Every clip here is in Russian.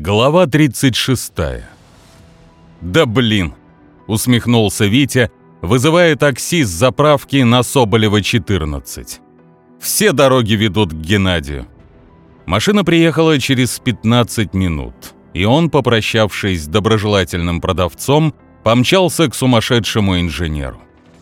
Глава 36. «Да блин!» — усмехнулся Витя, вызывая такси с заправки на Соболева 14. «Все дороги ведут к Геннадию». Машина приехала через 15 минут, и он, попрощавшись с доброжелательным продавцом, помчался к сумасшедшему инженеру.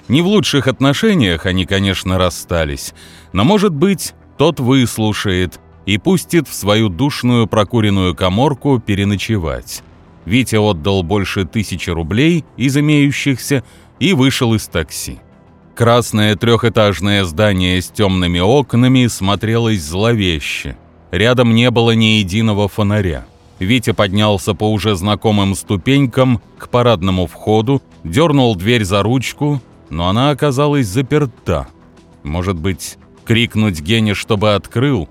Не в лучших отношениях они, конечно, расстались, но, может быть, тот выслушает и пустит в свою душную прокуренную коморку переночевать. Витя отдал больше тысячи рублей из имеющихся и вышел из такси. Красное трехэтажное здание с темными окнами смотрелось зловеще. Рядом не было ни единого фонаря. Витя поднялся по уже знакомым ступенькам к парадному входу, дернул дверь за ручку, но она оказалась заперта. Может быть, крикнуть Гене, чтобы открыл?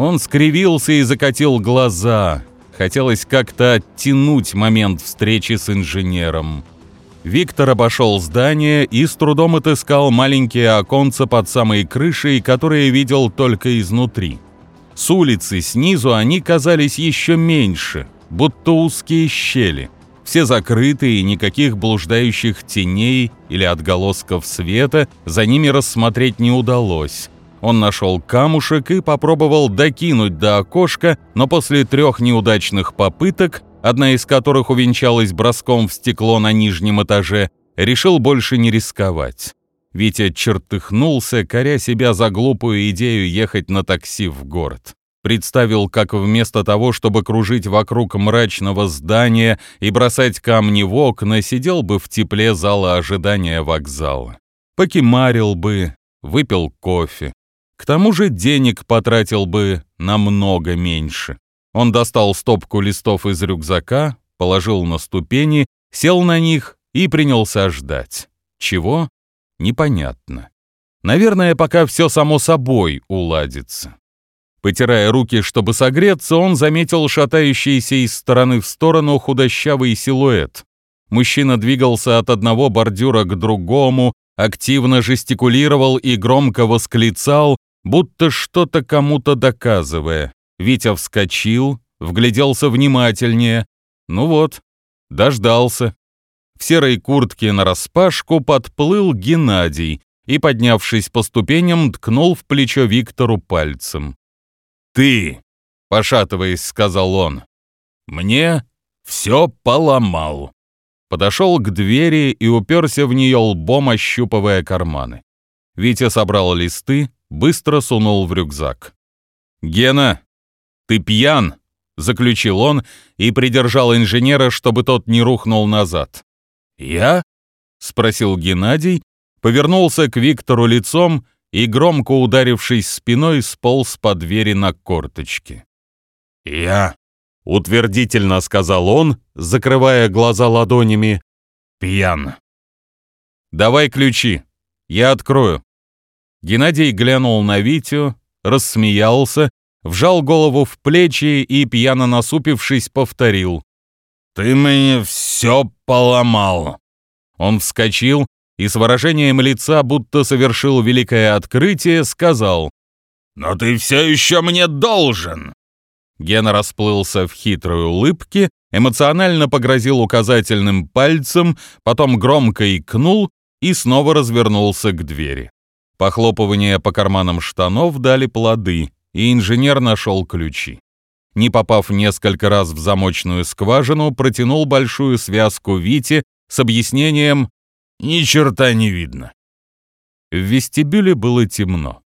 Он скривился и закатил глаза. Хотелось как-то оттянуть момент встречи с инженером. Виктор обошел здание и с трудом отыскал маленькие оконца под самой крышей, которые видел только изнутри. С улицы снизу они казались еще меньше, будто узкие щели. Все закрыты и никаких блуждающих теней или отголосков света за ними рассмотреть не удалось. Он нашел камушек и попробовал докинуть до окошка, но после трех неудачных попыток, одна из которых увенчалась броском в стекло на нижнем этаже, решил больше не рисковать. Витя чертыхнулся, коря себя за глупую идею ехать на такси в город. Представил, как вместо того, чтобы кружить вокруг мрачного здания и бросать камни в окна, сидел бы в тепле зала ожидания вокзала. Покемарил бы, выпил кофе, к тому же денег потратил бы намного меньше. Он достал стопку листов из рюкзака, положил на ступени, сел на них и принялся ждать. Чего? Непонятно. Наверное, пока все само собой уладится. Потирая руки, чтобы согреться, он заметил шатающийся из стороны в сторону худощавый силуэт. Мужчина двигался от одного бордюра к другому, активно жестикулировал и громко восклицал, будто что-то кому-то доказывая. Витя вскочил, вгляделся внимательнее. Ну вот, дождался. В серой куртке нараспашку подплыл Геннадий и, поднявшись по ступеням, ткнул в плечо Виктору пальцем. «Ты!» — пошатываясь, сказал он. «Мне все поломал». Подошел к двери и уперся в нее лбом, ощупывая карманы. Витя собрал листы, быстро сунул в рюкзак. «Гена, ты пьян!» — заключил он и придержал инженера, чтобы тот не рухнул назад. «Я?» — спросил Геннадий, повернулся к Виктору лицом и, громко ударившись спиной, сполз по двери на корточки. «Я?» — утвердительно сказал он, закрывая глаза ладонями. «Пьян». «Давай ключи, я открою». Геннадий глянул на Витю, рассмеялся, вжал голову в плечи и, пьяно насупившись, повторил. «Ты мне все поломал!» Он вскочил и с выражением лица, будто совершил великое открытие, сказал. «Но ты все еще мне должен!» Гена расплылся в хитрой улыбке, эмоционально погрозил указательным пальцем, потом громко икнул и снова развернулся к двери. Похлопывания по карманам штанов дали плоды, и инженер нашел ключи. Не попав несколько раз в замочную скважину, протянул большую связку Вите с объяснением «Ни черта не видно». В вестибюле было темно.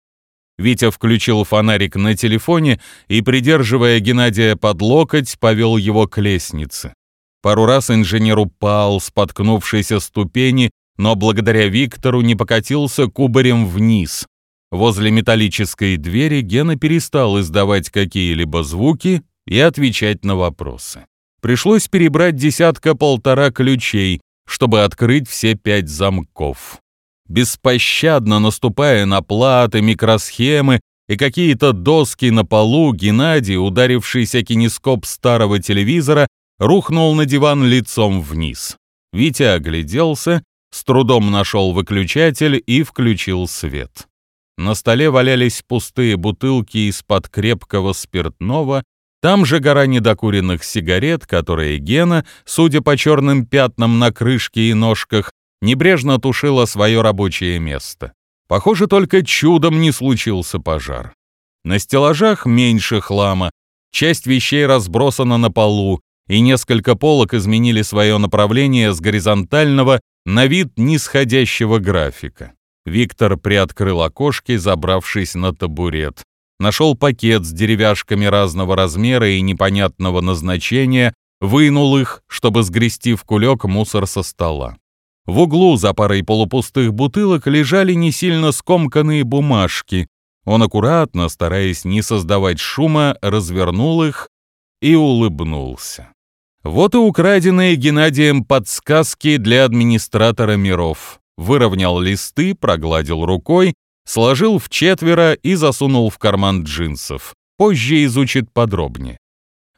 Витя включил фонарик на телефоне и, придерживая Геннадия под локоть, повел его к лестнице. Пару раз инженер упал, споткнувшись о ступени, но благодаря Виктору не покатился кубарем вниз. Возле металлической двери Гена перестал издавать какие-либо звуки и отвечать на вопросы. Пришлось перебрать десятка-полтора ключей, чтобы открыть все пять замков. Беспощадно наступая на платы, микросхемы и какие-то доски на полу, Геннадий, ударившийся кинескоп старого телевизора, рухнул на диван лицом вниз. Витя огляделся с трудом нашел выключатель и включил свет. На столе валялись пустые бутылки из-под крепкого спиртного, Там же гора недокуренных сигарет, которые Гена, судя по черным пятнам на крышке и ножках, небрежно тушила свое рабочее место. Похоже, только чудом не случился пожар. На стеллажах меньше хлама, часть вещей разбросана на полу, и несколько полок изменили свое направление с горизонтального на вид нисходящего графика. Виктор приоткрыл окошки, забравшись на табурет. Нашел пакет с деревяшками разного размера и непонятного назначения, вынул их, чтобы сгрести в кулек мусор со стола. В углу за парой полупустых бутылок лежали не сильно скомканные бумажки. Он аккуратно, стараясь не создавать шума, развернул их и улыбнулся. Вот и украденные Геннадием подсказки для администратора миров. Выровнял листы, прогладил рукой, сложил в четверо и засунул в карман джинсов. Позже изучит подробнее.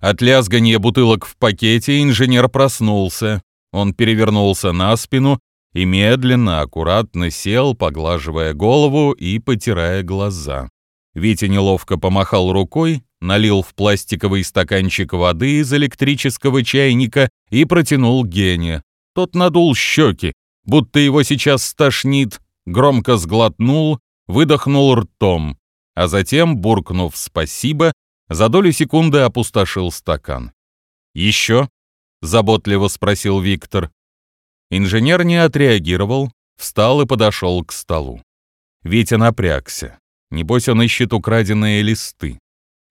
От лязганья бутылок в пакете инженер проснулся. Он перевернулся на спину и медленно, аккуратно сел, поглаживая голову и потирая глаза. Витя неловко помахал рукой, налил в пластиковый стаканчик воды из электрического чайника и протянул Гене. Тот надул щеки, будто его сейчас стошнит, громко сглотнул, выдохнул ртом, а затем, буркнув «спасибо», за долю секунды опустошил стакан. «Еще?» — заботливо спросил Виктор. Инженер не отреагировал, встал и подошел к столу. Витя напрягся. Небось, он ищет украденные листы.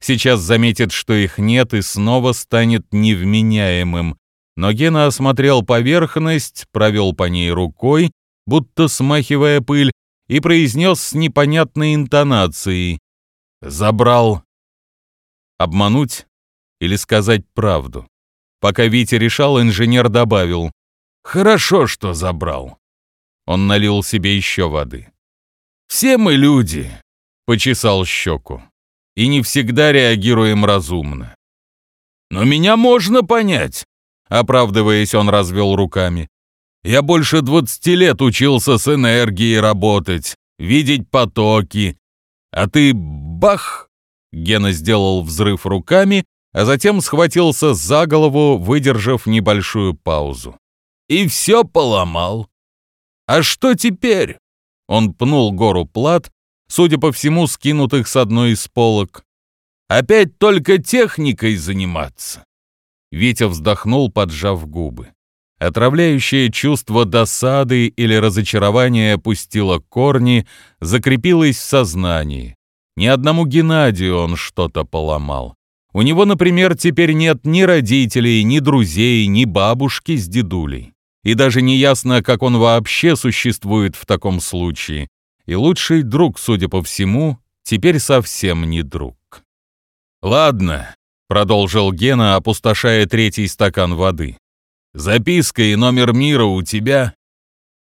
Сейчас заметит, что их нет, и снова станет невменяемым. Но Гена осмотрел поверхность, провел по ней рукой, будто смахивая пыль, и произнес с непонятной интонацией. «Забрал». Обмануть или сказать правду? Пока Витя решал, инженер добавил. «Хорошо, что забрал». Он налил себе еще воды. «Все мы люди», — почесал щеку, «и не всегда реагируем разумно». «Но меня можно понять», — оправдываясь, он развел руками. «Я больше двадцати лет учился с энергией работать, видеть потоки. А ты бах!» Гена сделал взрыв руками, а затем схватился за голову, выдержав небольшую паузу. «И все поломал. А что теперь?» Он пнул гору плат, судя по всему, скинутых с одной из полок. «Опять только техникой заниматься?» Витя вздохнул, поджав губы. Отравляющее чувство досады или разочарования пустило корни, закрепилось в сознании. Ни одному Геннадию он что-то поломал. У него, например, теперь нет ни родителей, ни друзей, ни бабушки с дедулей. И даже не ясно, как он вообще существует в таком случае. И лучший друг, судя по всему, теперь совсем не друг. «Ладно», — продолжил Гена, опустошая третий стакан воды. «Записка и номер мира у тебя?»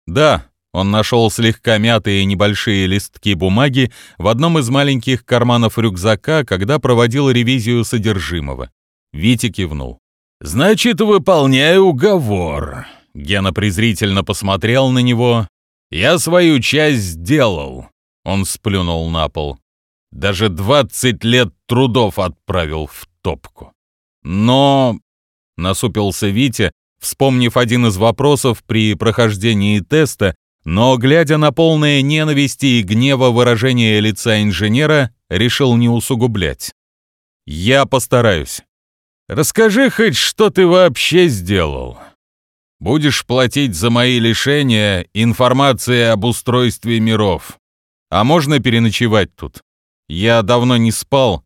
«Да», он нашел слегка мятые небольшие листки бумаги в одном из маленьких карманов рюкзака, когда проводил ревизию содержимого. Витя кивнул. «Значит, выполняю уговор». Гена презрительно посмотрел на него. «Я свою часть сделал». Он сплюнул на пол. «Даже двадцать лет трудов отправил в топку. Но, насупился Витя, вспомнив один из вопросов при прохождении теста, но, глядя на полное ненависти и гнева выражение лица инженера, решил не усугублять. «Я постараюсь. Расскажи хоть, что ты вообще сделал. Будешь платить за мои лишения информацией об устройстве миров. А можно переночевать тут? Я давно не спал,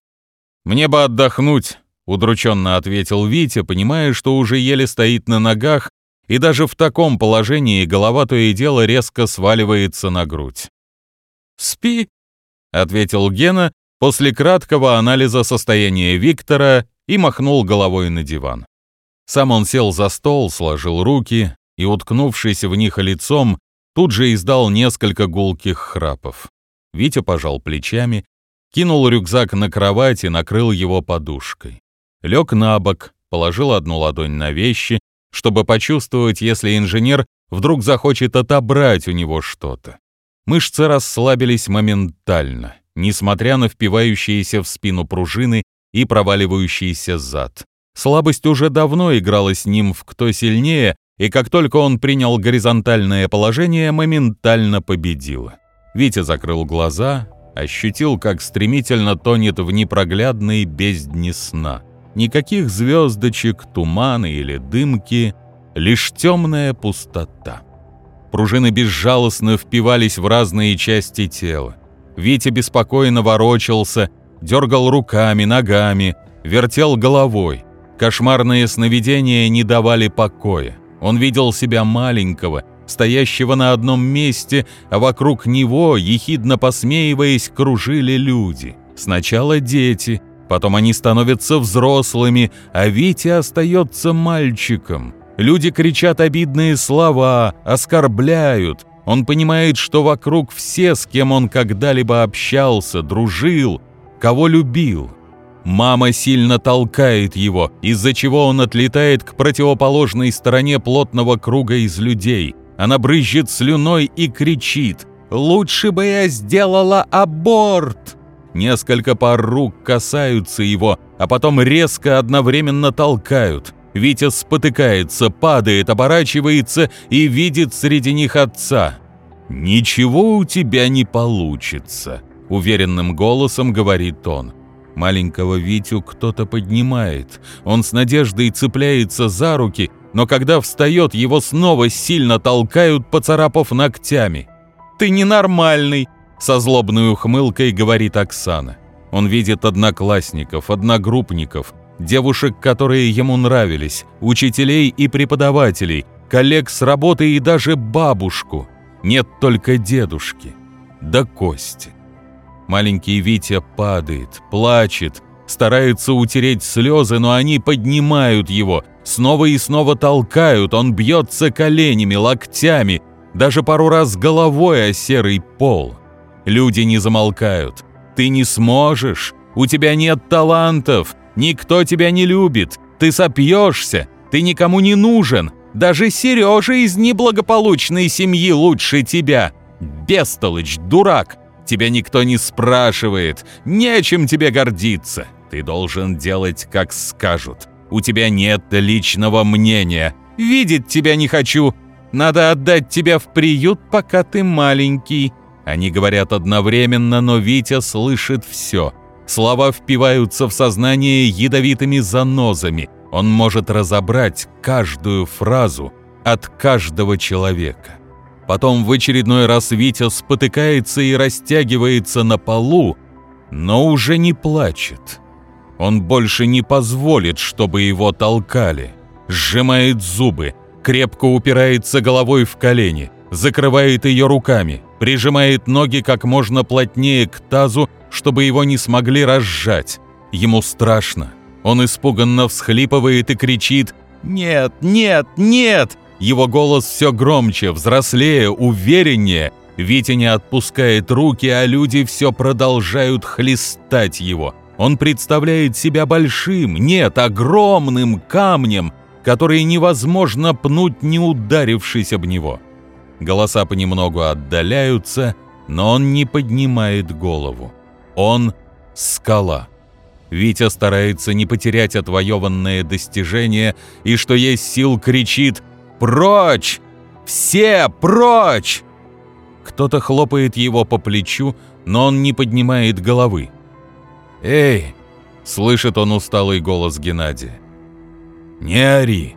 «Мне бы отдохнуть», — удрученно ответил Витя, понимая, что уже еле стоит на ногах, и даже в таком положении голова то и дело резко сваливается на грудь. «Спи», — ответил Гена после краткого анализа состояния Виктора и махнул головой на диван. Сам он сел за стол, сложил руки и, уткнувшись в них лицом, тут же издал несколько гулких храпов. Витя пожал плечами кинул рюкзак на кровать и накрыл его подушкой. Лег на бок, положил одну ладонь на вещи, чтобы почувствовать, если инженер вдруг захочет отобрать у него что-то. Мышцы расслабились моментально, несмотря на впивающиеся в спину пружины и проваливающийся зад. Слабость уже давно играла с ним в «кто сильнее», и как только он принял горизонтальное положение, моментально победила. Витя закрыл глаза, ощутил, как стремительно тонет в непроглядной бездне сна. Никаких звездочек, тумана или дымки, лишь темная пустота. Пружины безжалостно впивались в разные части тела. Витя беспокойно ворочался, дергал руками, ногами, вертел головой. Кошмарные сновидения не давали покоя. Он видел себя маленького, стоящего на одном месте, а вокруг него, ехидно посмеиваясь, кружили люди. Сначала дети, потом они становятся взрослыми, а Витя остается мальчиком. Люди кричат обидные слова, оскорбляют. Он понимает, что вокруг все, с кем он когда-либо общался, дружил, кого любил. Мама сильно толкает его, из-за чего он отлетает к противоположной стороне плотного круга из людей. Она брызжет слюной и кричит «Лучше бы я сделала аборт!» Несколько пар рук касаются его, а потом резко одновременно толкают. Витя спотыкается, падает, оборачивается и видит среди них отца. «Ничего у тебя не получится», — уверенным голосом говорит он. Маленького Витю кто-то поднимает. Он с надеждой цепляется за руки, но когда встает, его снова сильно толкают, поцарапав ногтями. «Ты ненормальный!» — со злобной ухмылкой говорит Оксана. Он видит одноклассников, одногруппников, девушек, которые ему нравились, учителей и преподавателей, коллег с работы и даже бабушку. Нет только дедушки. Да Кости. Маленький Витя падает, плачет, старается утереть слезы, но они поднимают его, снова и снова толкают, он бьется коленями, локтями, даже пару раз головой о серый пол. Люди не замолкают. Ты не сможешь, у тебя нет талантов, никто тебя не любит, ты сопьешься, ты никому не нужен, даже Сережа из неблагополучной семьи лучше тебя. Бестолочь, дурак, Тебя никто не спрашивает, нечем тебе гордиться. Ты должен делать, как скажут. У тебя нет личного мнения. Видеть тебя не хочу. Надо отдать тебя в приют, пока ты маленький». Они говорят одновременно, но Витя слышит все. Слова впиваются в сознание ядовитыми занозами. Он может разобрать каждую фразу от каждого человека. Потом в очередной раз Витя спотыкается и растягивается на полу, но уже не плачет. Он больше не позволит, чтобы его толкали. Сжимает зубы, крепко упирается головой в колени, закрывает ее руками, прижимает ноги как можно плотнее к тазу, чтобы его не смогли разжать. Ему страшно. Он испуганно всхлипывает и кричит «Нет, нет, нет!» Его голос все громче, взрослее, увереннее. Витя не отпускает руки, а люди все продолжают хлестать его. Он представляет себя большим, нет, огромным камнем, который невозможно пнуть, не ударившись об него. Голоса понемногу отдаляются, но он не поднимает голову. Он — скала. Витя старается не потерять отвоеванное достижение и, что есть сил, кричит «Прочь! Все прочь!» Кто-то хлопает его по плечу, но он не поднимает головы. «Эй!» — слышит он усталый голос Геннадия. «Не ори!